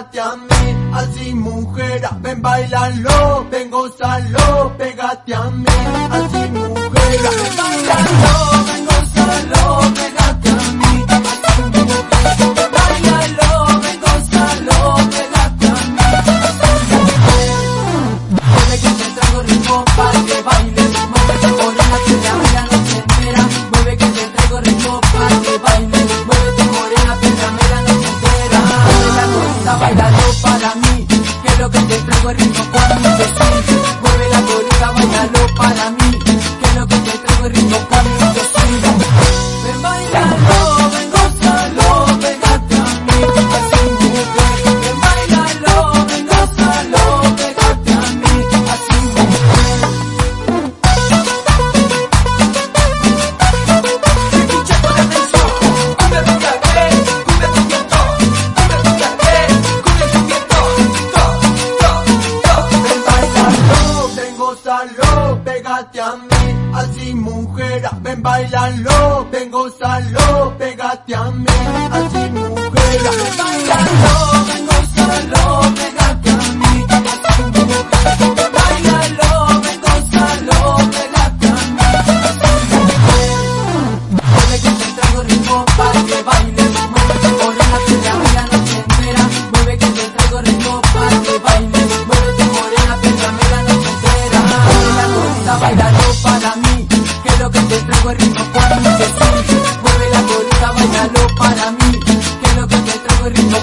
pégate a mí, así mujer, ven bailalo, ven gozalo, pégate a mí, así mujer, ven bailalo. duermo cuando gózalo, pégate a mí. Así mujer, ven bailalo, ven gózalo, pégate a mí. Así mujer, ven bailalo, ven gózalo, pégate a mí. Así mujer, ven bailalo, ven gózalo, pégate a mí. Así mujer, que te baile. bailalo para mí, que lo que te traigo es ritmo